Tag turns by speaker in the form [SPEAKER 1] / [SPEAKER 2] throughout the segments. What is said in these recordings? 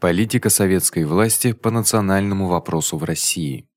[SPEAKER 1] Политика советской власти по национальному вопросу в России.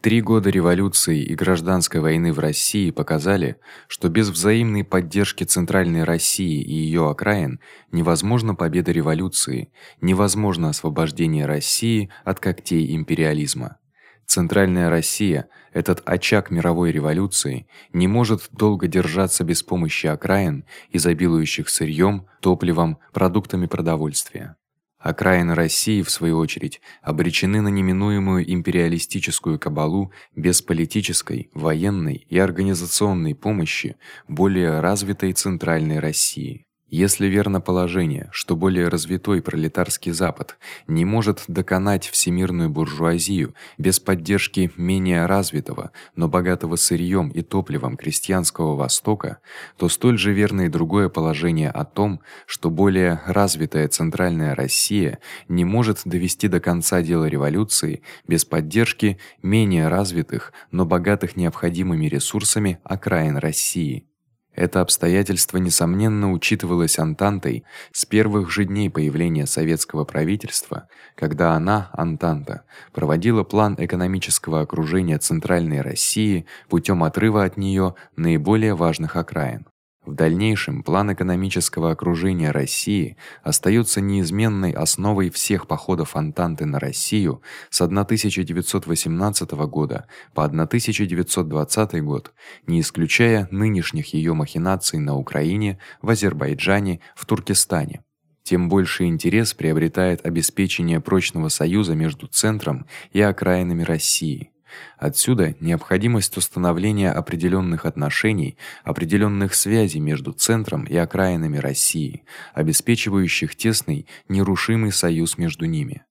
[SPEAKER 1] Три года революции и гражданской войны в России показали, что без взаимной поддержки центральной России и её окраин невозможна победа революции, невозможно освобождение России от когтей империализма. Центральная Россия, этот очаг мировой революции, не может долго держаться без помощи окраин, изобилующих сырьём, топливом, продуктами продовольствия. Окраины России в свою очередь обречены на неминуемую империалистическую кабалу без политической, военной и организационной помощи более развитой центральной России. Если верно положение, что более развитой пролетарский Запад не может доконать всемирную буржуазию без поддержки менее развитого, но богатого сырьём и топливом крестьянского Востока, то столь же верно и другое положение о том, что более развитая центральная Россия не может довести до конца дело революции без поддержки менее развитых, но богатых необходимыми ресурсами окраин России. Это обстоятельство несомненно учитывалось Антантой с первых же дней появления советского правительства, когда она, Антанта, проводила план экономического окружения центральной России путём отрыва от неё наиболее важных окраин. В дальнейшем план экономического окружения России остаётся неизменной основой всех походов Антанты на Россию с 1918 года по 1920 год, не исключая нынешних её махинаций на Украине, в Азербайджане, в Туркестане. Тем больше интерес приобретает обеспечение прочного союза между центром и окраинами России. Отсюда необходимость установления определённых отношений, определённых связей между центром и окраинами России, обеспечивающих тесный, нерушимый союз между ними.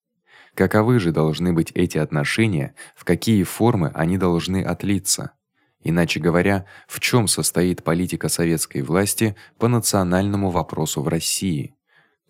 [SPEAKER 1] Каковы же должны быть эти отношения, в какие формы они должны отлиться? Иначе говоря, в чём состоит политика советской власти по национальному вопросу в России?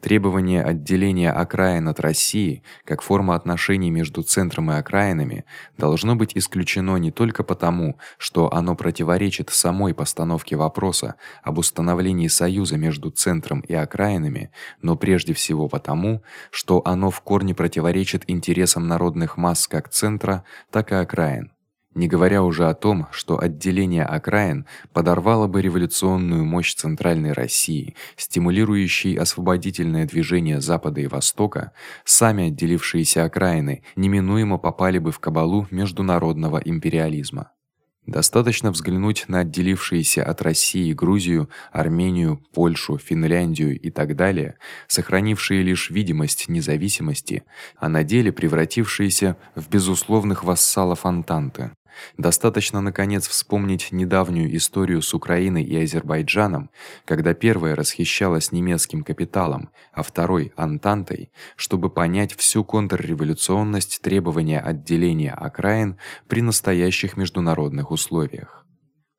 [SPEAKER 1] Требование отделения окраин от России, как форма отношений между центром и окраинами, должно быть исключено не только потому, что оно противоречит самой постановке вопроса об установлении союза между центром и окраинами, но прежде всего потому, что оно в корне противоречит интересам народных масс как центра, так и окраин не говоря уже о том, что отделение окраин подорвало бы революционную мощь центральной России, стимулирующей освободительное движение запада и востока, сами отделившиеся окраины неминуемо попали бы в кабалу международного империализма. Достаточно взглянуть на отделившиеся от России Грузию, Армению, Польшу, Финляндию и так далее, сохранившие лишь видимость независимости, а на деле превратившиеся в безусловных вассалов Антанты. Достаточно наконец вспомнить недавнюю историю с Украиной и Азербайджаном, когда первая расхищалась немецким капиталом, а второй Антантой, чтобы понять всю контрреволюционность требования отделения окраин при настоящих международных условиях.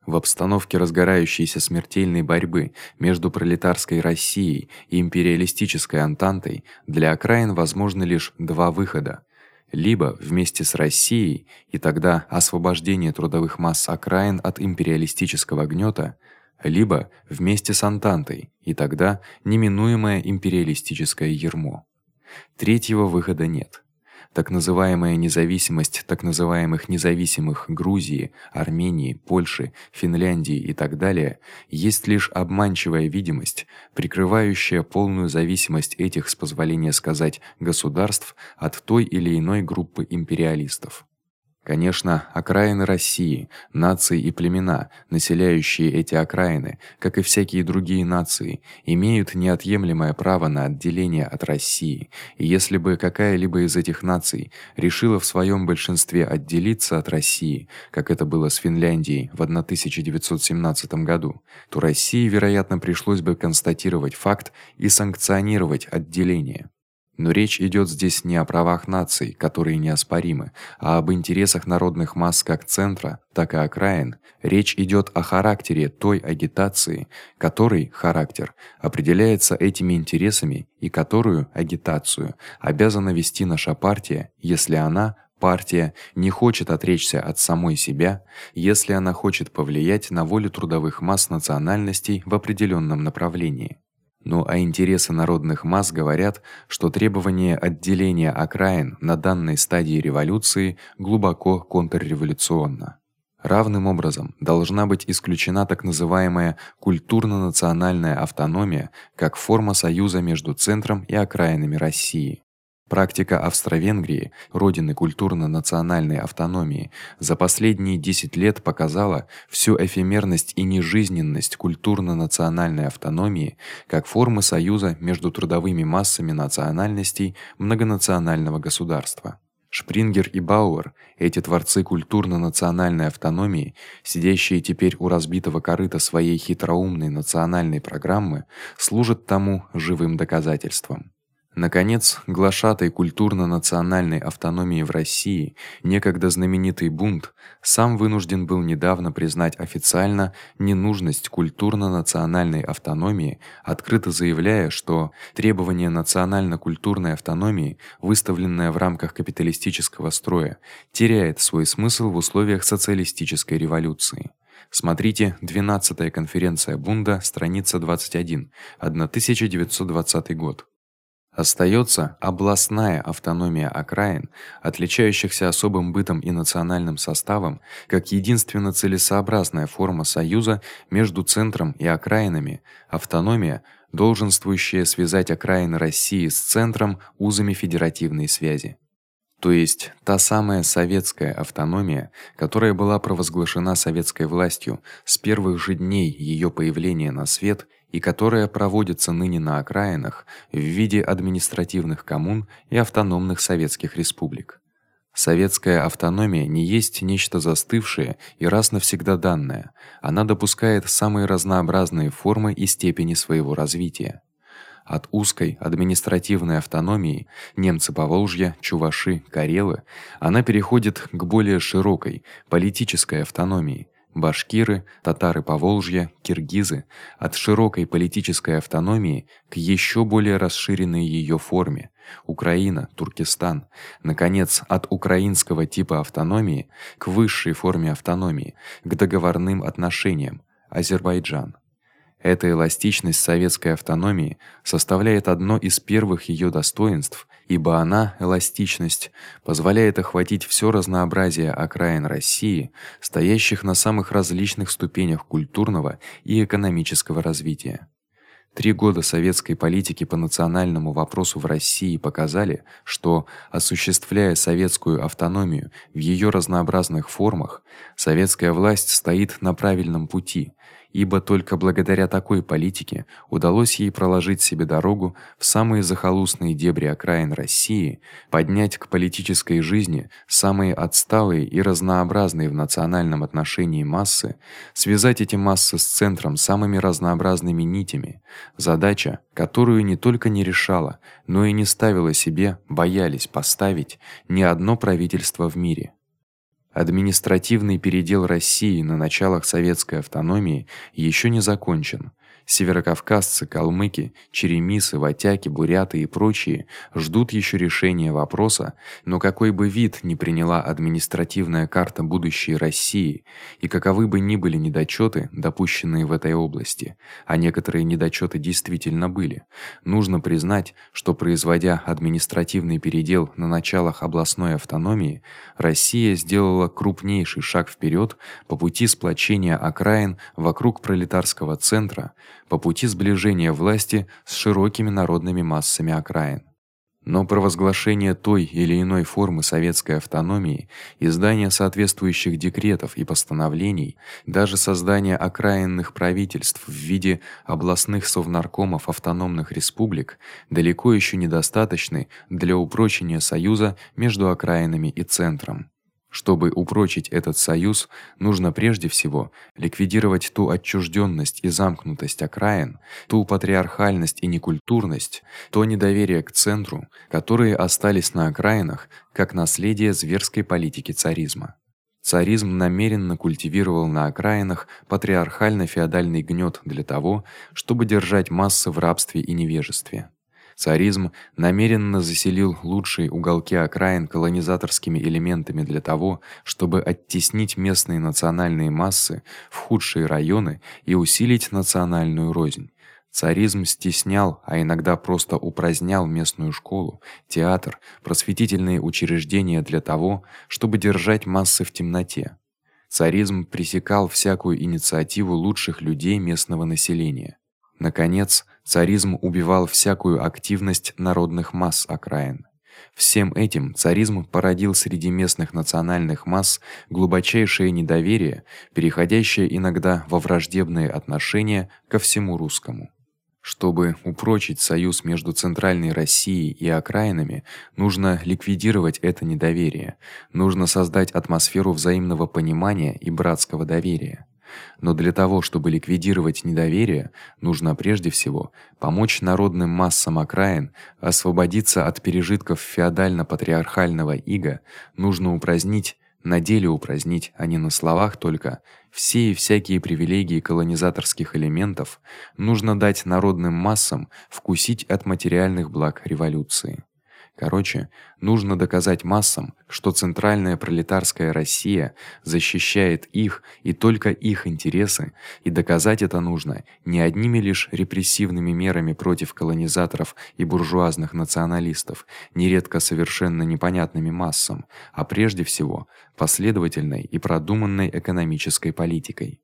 [SPEAKER 1] В обстановке разгорающейся смертельной борьбы между пролетарской Россией и империалистической Антантой для окраин возможны лишь два выхода: либо вместе с Россией, и тогда освобождение трудовых масс окраин от империалистического гнёта, либо вместе с Антантой, и тогда неминуемое империалистическое ярмо. Третьего выхода нет так называемая независимость так называемых независимых Грузии, Армении, Польши, Финляндии и так далее есть лишь обманчивая видимость, прикрывающая полную зависимость этих, с позволения сказать, государств от той или иной группы империалистов. Конечно, окраины России, нации и племена, населяющие эти окраины, как и всякие другие нации, имеют неотъемлемое право на отделение от России. И если бы какая-либо из этих наций решила в своём большинстве отделиться от России, как это было с Финляндией в 1917 году, то России, вероятно, пришлось бы констатировать факт и санкционировать отделение. Но речь идёт здесь не о правах наций, которые неоспоримы, а об интересах народных масс как центра, так и окраин. Речь идёт о характере той агитации, который характер определяется этими интересами и которую агитацию обязана вести наша партия, если она партия не хочет отречься от самой себя, если она хочет повлиять на волю трудовых масс национальностей в определённом направлении. Ну а интересы народных масс говорят, что требование отделения окраин на данной стадии революции глубоко контрреволюционно. Равным образом должна быть исключена так называемая культурно-национальная автономия как форма союза между центром и окраинами России. Практика Австро-Венгрии, родины культурно-национальной автономии, за последние 10 лет показала всю эфемерность и нежизненность культурно-национальной автономии как формы союза между трудовыми массами национальностей многонационального государства. Шпрингер и Бауэр, эти творцы культурно-национальной автономии, сидящие теперь у разбитого корыта своей хитроумной национальной программы, служат тому живым доказательством. Наконец, глашатай культурно-национальной автономии в России, некогда знаменитый бунт, сам вынужден был недавно признать официально ненужность культурно-национальной автономии, открыто заявляя, что требование национально-культурной автономии, выставленное в рамках капиталистического строя, теряет свой смысл в условиях социалистической революции. Смотрите 12-я конференция Бунда, страница 21, 1920 год. Остаётся областная автономия окраин, отличающихся особым бытом и национальным составом, как единственно целесообразная форма союза между центром и окраинами, автономия, долженствующая связать окраины России с центром узами федеративной связи. То есть та самая советская автономия, которая была провозглашена советской властью с первых же дней её появления на свет и которая проводится ныне на окраинах в виде административных коммун и автономных советских республик. Советская автономия не есть нечто застывшее и раз навсегда данное. Она допускает самые разнообразные формы и степени своего развития. От узкой административной автономии немцы Поволжья, чуваши, карелы, она переходит к более широкой политической автономии, башкиры, татары Поволжья, киргизы от широкой политической автономии к ещё более расширенной её форме Украина, Туркестан, наконец, от украинского типа автономии к высшей форме автономии, к договорным отношениям Азербайджан. Эта эластичность советской автономии составляет одно из первых её достоинств, ибо она, эластичность, позволяет охватить всё разнообразие окраин России, стоящих на самых различных ступенях культурного и экономического развития. Три года советской политики по национальному вопросу в России показали, что осуществляя советскую автономию в её разнообразных формах, советская власть стоит на правильном пути ибо только благодаря такой политике удалось ей проложить себе дорогу в самые захолустные дебри окраин России, поднять к политической жизни самые отсталые и разнообразные в национальном отношении массы, связать эти массы с центром самыми разнообразными нитями. Задача, которую не только не решала, но и не ставила себе, боялись поставить ни одно правительство в мире. Административный передел России на началах советской автономии ещё не закончен. Северокавказцы, калмыки, черемисы, ватяки, буряты и прочие ждут ещё решения вопроса, но какой бы вид ни приняла административная карта будущей России, и каковы бы ни были недочёты, допущенные в этой области, а некоторые недочёты действительно были, нужно признать, что производя административный передел на началах областной автономии, Россия сделала крупнейший шаг вперёд по пути сплочения окраин вокруг пролетарского центра по пути сближения власти с широкими народными массами окраин. Но провозглашение той или иной формы советской автономии, издание соответствующих декретов и постановлений, даже создание окраинных правительств в виде областных совнаркомов автономных республик далеко ещё недостаточны для упрочения союза между окраинами и центром. Чтобы упрочить этот союз, нужно прежде всего ликвидировать ту отчуждённость и замкнутость окраин, ту патриархальность и некультурность, то недоверие к центру, которые остались на окраинах как наследие зверской политики царизма. Царизм намеренно культивировал на окраинах патриархально-феодальный гнёт для того, чтобы держать массы в рабстве и невежестве. Царизм намеренно заселил лучшие уголки окраин колонизаторскими элементами для того, чтобы оттеснить местные национальные массы в худшие районы и усилить национальную рознь. Царизм стеснял, а иногда просто упразднял местную школу, театр, просветительные учреждения для того, чтобы держать массы в темноте. Царизм пресекал всякую инициативу лучших людей местного населения. Наконец, царизм убивал всякую активность народных масс окраин. Всем этим царизм породил среди местных национальных масс глубочайшее недоверие, переходящее иногда во враждебные отношения ко всему русскому. Чтобы упрочить союз между центральной Россией и окраинами, нужно ликвидировать это недоверие. Нужно создать атмосферу взаимного понимания и братского доверия. Но для того, чтобы ликвидировать недоверие, нужно прежде всего помочь народным массам окраин освободиться от пережитков феодально-патриархального ига, нужно упразднить, на деле упразднить, а не на словах только все и всякие привилегии колонизаторских элементов, нужно дать народным массам вкусить от материальных благ революции. Короче, нужно доказать массам, что центральная пролетарская Россия защищает их и только их интересы, и доказать это нужно не одними лишь репрессивными мерами против колонизаторов и буржуазных националистов, нередко совершенно непонятными массам, а прежде всего последовательной и продуманной экономической политикой.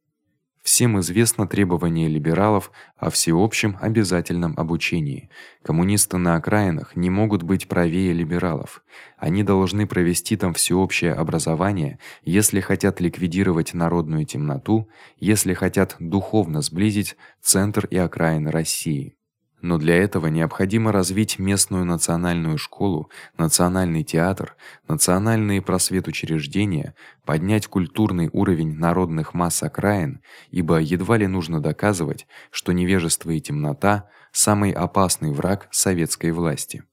[SPEAKER 1] Всем известно требование либералов о всеобщем обязательном обучении. Коммунисты на окраинах не могут быть правее либералов. Они должны провести там всеобщее образование, если хотят ликвидировать народную темноту, если хотят духовно сблизить центр и окраины России. Но для этого необходимо развить местную национальную школу, национальный театр, национальные просветучреждения, поднять культурный уровень народных масс окраин, ибо едва ли нужно доказывать, что невежество и темнота самый опасный враг советской власти.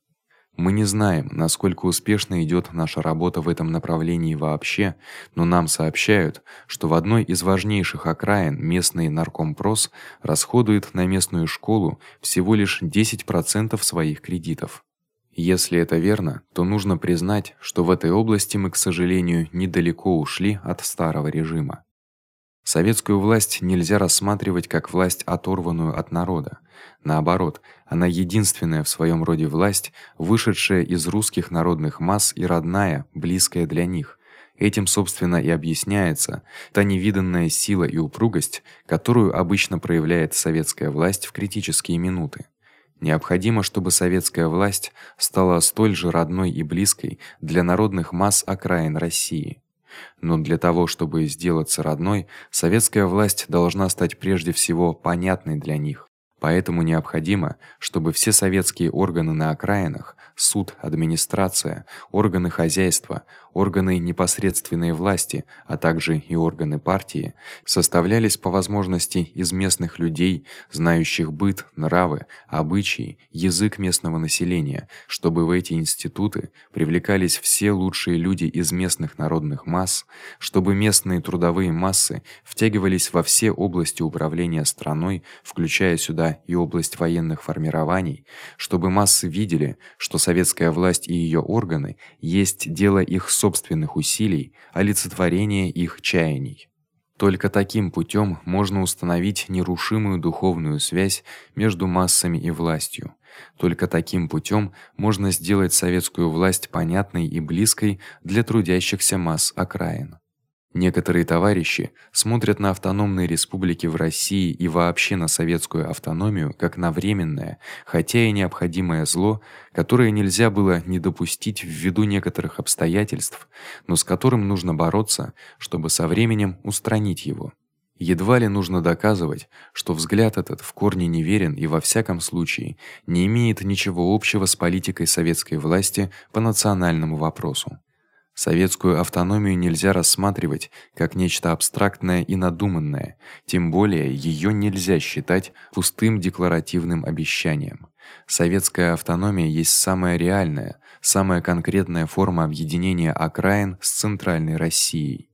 [SPEAKER 1] Мы не знаем, насколько успешно идёт наша работа в этом направлении вообще, но нам сообщают, что в одной из важнейших окраин местный наркомпрос расходует на местную школу всего лишь 10% своих кредитов. Если это верно, то нужно признать, что в этой области мы, к сожалению, недалеко ушли от старого режима. Советскую власть нельзя рассматривать как власть оторванную от народа. Наоборот, она единственная в своём роде власть, вышедшая из русских народных масс и родная, близкая для них. Этим, собственно, и объясняется та невиданная сила и упругость, которую обычно проявляет советская власть в критические минуты. Необходимо, чтобы советская власть стала столь же родной и близкой для народных масс окраин России. Но для того, чтобы сделаться родной, советская власть должна стать прежде всего понятной для них. Поэтому необходимо, чтобы все советские органы на окраинах, суд, администрация, органы хозяйства, органы непосредственной власти, а также и органы партии составлялись по возможности из местных людей, знающих быт, нравы, обычаи, язык местного населения, чтобы в эти институты привлекались все лучшие люди из местных народных масс, чтобы местные трудовые массы втягивались во все области управления страной, включая сюда и область военных формирований, чтобы массы видели, что советская власть и её органы есть дело их собственных усилий, олицетворение их чаяний. Только таким путём можно установить нерушимую духовную связь между массами и властью. Только таким путём можно сделать советскую власть понятной и близкой для трудящихся масс окраин. Некоторые товарищи смотрят на автономные республики в России и вообще на советскую автономию как на временное, хотя и необходимое зло, которое нельзя было не допустить ввиду некоторых обстоятельств, но с которым нужно бороться, чтобы со временем устранить его. Едва ли нужно доказывать, что взгляд этот в корне неверен и во всяком случае не имеет ничего общего с политикой советской власти по национальному вопросу. Советскую автономию нельзя рассматривать как нечто абстрактное и надуманное, тем более её нельзя считать пустым декларативным обещанием. Советская автономия есть самая реальная, самая конкретная форма объединения окраин с центральной Россией.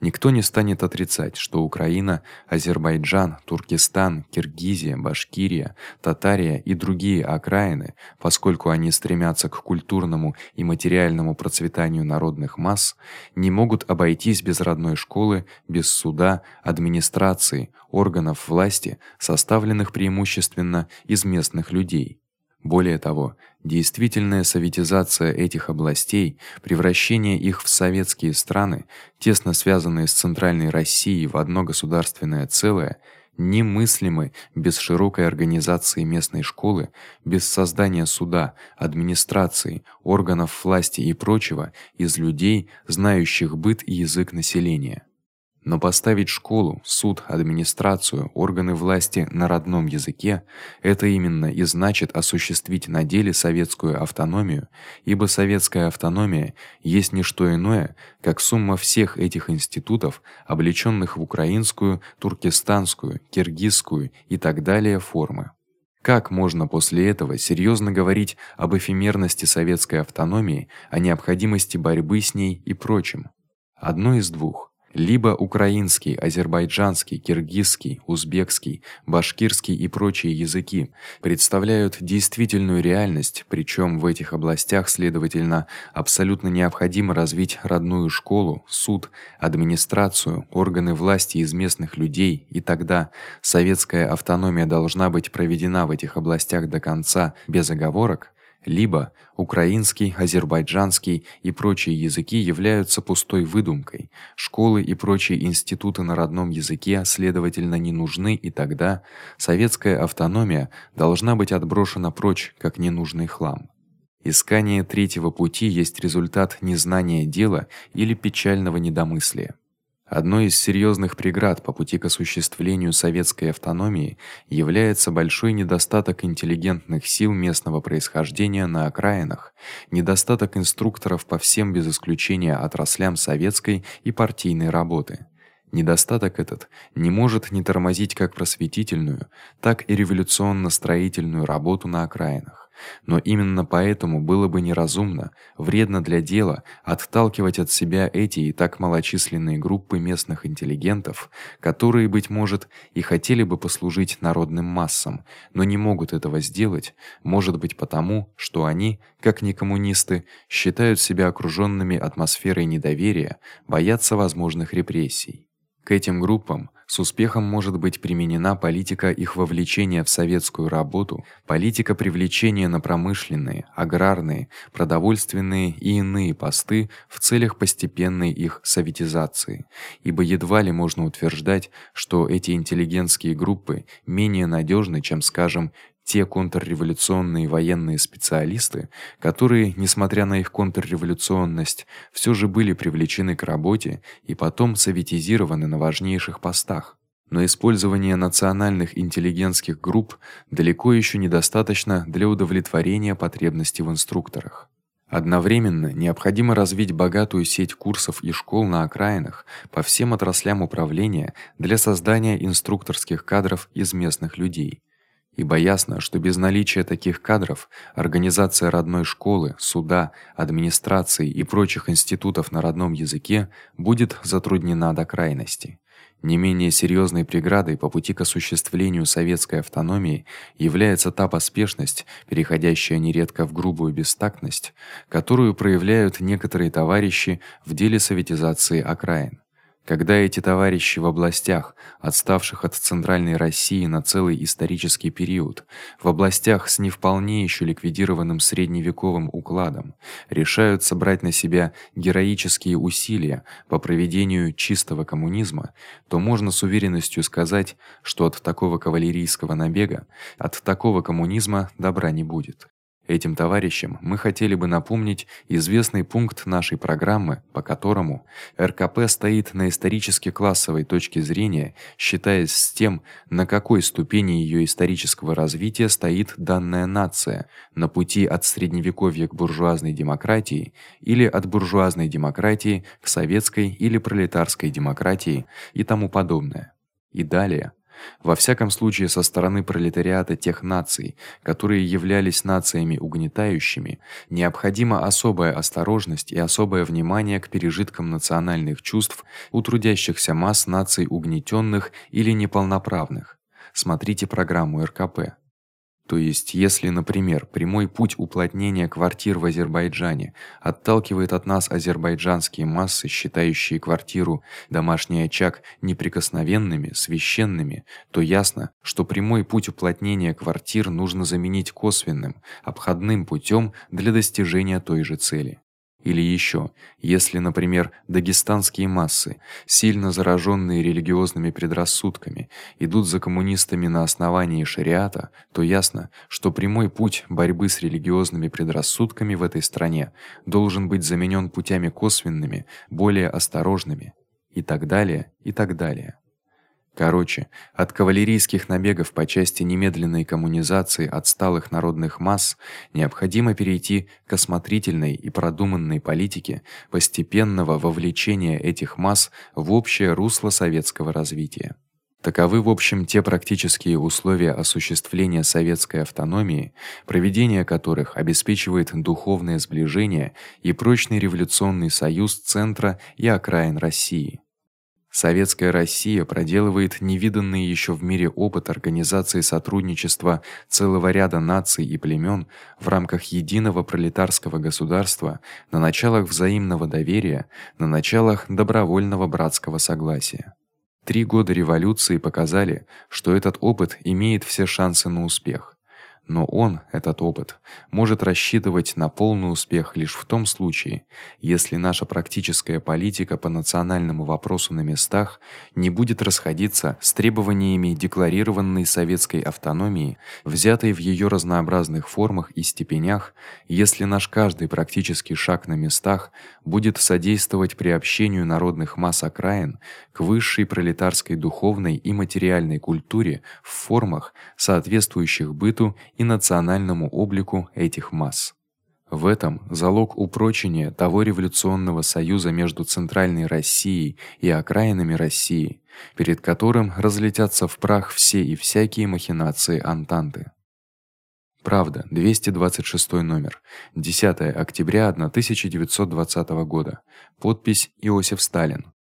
[SPEAKER 1] Никто не станет отрицать, что Украина, Азербайджан, Туркестан, Киргизия, Башкирия, Татария и другие окраины, поскольку они стремятся к культурному и материальному процветанию народных масс, не могут обойтись без родной школы, без суда, администрации, органов власти, составленных преимущественно из местных людей. Более того, действительная советизация этих областей, превращение их в советские страны, тесно связанные с центральной Россией в одно государственное целое, немыслимы без широкой организации местной школы, без создания суда, администрации, органов власти и прочего из людей, знающих быт и язык населения. Но поставить школу, суд, администрацию, органы власти на родном языке это именно и значит осуществить на деле советскую автономию, ибо советская автономия есть не что иное, как сумма всех этих институтов, облечённых в украинскую, туркестанскую, киргизскую и так далее формы. Как можно после этого серьёзно говорить об эфемерности советской автономии, о необходимости борьбы с ней и прочем? Одно из двух либо украинский, азербайджанский, киргизский, узбекский, башкирский и прочие языки представляют действительную реальность, причём в этих областях, следовательно, абсолютно необходимо развить родную школу, суд, администрацию, органы власти из местных людей, и тогда советская автономия должна быть проведена в этих областях до конца без оговорок либо украинский, азербайджанский и прочие языки являются пустой выдумкой. Школы и прочие институты на родном языке, следовательно, не нужны, и тогда советская автономия должна быть отброшена прочь, как ненужный хлам. Искание третьего пути есть результат незнания дела или печального недомыслия. Одной из серьёзных преград по пути к осуществлению советской автономии является большой недостаток интеллигентных сил местного происхождения на окраинах, недостаток инструкторов по всем без исключения отраслям советской и партийной работы. Недостаток этот не может не тормозить как просветительную, так и революционно-строительную работу на окраинах. Но именно поэтому было бы неразумно, вредно для дела отталкивать от себя эти и так малочисленные группы местных интеллигентов, которые быть может и хотели бы послужить народным массам, но не могут этого сделать, может быть потому, что они, как не коммунисты, считают себя окружёнными атмосферой недоверия, боятся возможных репрессий. К этим группам с успехом может быть применена политика их вовлечения в советскую работу, политика привлечения на промышленные, аграрные, продовольственные и иные посты в целях постепенной их советизации. Ибо едва ли можно утверждать, что эти интеллигентские группы менее надёжны, чем, скажем, те контрреволюционные военные специалисты, которые, несмотря на их контрреволюционность, всё же были привлечены к работе и потом советизированы на важнейших постах. Но использование национальных интеллигентских групп далеко ещё недостаточно для удовлетворения потребностей в инструкторах. Одновременно необходимо развить богатую сеть курсов и школ на окраинах по всем отраслям управления для создания инструкторских кадров из местных людей ибо ясно, что без наличия таких кадров организация родной школы, суда, администрации и прочих институтов на родном языке будет затруднена до крайности. Не менее серьёзной преградой по пути к осуществлению советской автономии является та поспешность, переходящая нередко в грубую бестактность, которую проявляют некоторые товарищи в деле советизации окраин. Когда эти товарищи в областях, отставших от центральной России на целый исторический период, в областях с не вполне ещё ликвидированным средневековым укладом, решают собрать на себя героические усилия по проведению чистого коммунизма, то можно с уверенностью сказать, что от такого кавалерийского набега, от такого коммунизма добра не будет. Этим товарищам мы хотели бы напомнить известный пункт нашей программы, по которому РКП стоит на исторически-классовой точке зрения, считаясь с тем, на какой ступени её исторического развития стоит данная нация: на пути от средневековья к буржуазной демократии или от буржуазной демократии к советской или пролетарской демократии и тому подобное. И далее во всяком случае со стороны пролетариата тех наций, которые являлись нациями угнетающими, необходима особая осторожность и особое внимание к пережиткам национальных чувств у трудящихся масс наций угнетённых или неполноправных. Смотрите программу РКП. То есть, если, например, прямой путь уплотнения квартир в Азербайджане отталкивает от нас азербайджанские массы, считающие квартиру, домашний очаг неприкосновенными, священными, то ясно, что прямой путь уплотнения квартир нужно заменить косвенным, обходным путём для достижения той же цели. Или ещё, если, например, дагестанские массы, сильно заражённые религиозными предрассудками, идут за коммунистами на основании шариата, то ясно, что прямой путь борьбы с религиозными предрассудками в этой стране должен быть заменён путями косвенными, более осторожными и так далее, и так далее. Короче, от кавалерийских набегов по части немедленной коммунизации отсталых народных масс необходимо перейти к осмотрительной и продуманной политике постепенного вовлечения этих масс в общее русло советского развития. Таковы в общем те практические условия осуществления советской автономии, проведение которых обеспечивает духовное сближение и прочный революционный союз центра и окраин России. Советская Россия проделывает невиданный ещё в мире опыт организации сотрудничества целого ряда наций и племён в рамках единого пролетарского государства на началах взаимного доверия, на началах добровольного братского согласия. Три года революции показали, что этот опыт имеет все шансы на успех. Но он, этот опыт, может рассчитывать на полный успех лишь в том случае, если наша практическая политика по национальному вопросу на местах не будет расходиться с требованиями декларированной советской автономии, взятой в её разнообразных формах и степенях, если наш каждый практический шаг на местах будет содействовать приобщению народных масс окраин к высшей пролетарской духовной и материальной культуре в формах, соответствующих быту и национальному облику этих масс. В этом залог упрочения того революционного союза между центральной Россией и окраинами России, перед которым разлетятся в прах все и всякие махинации Антанты. Правда, 226 номер. 10 октября 1920 года. Подпись Иосиф Сталин.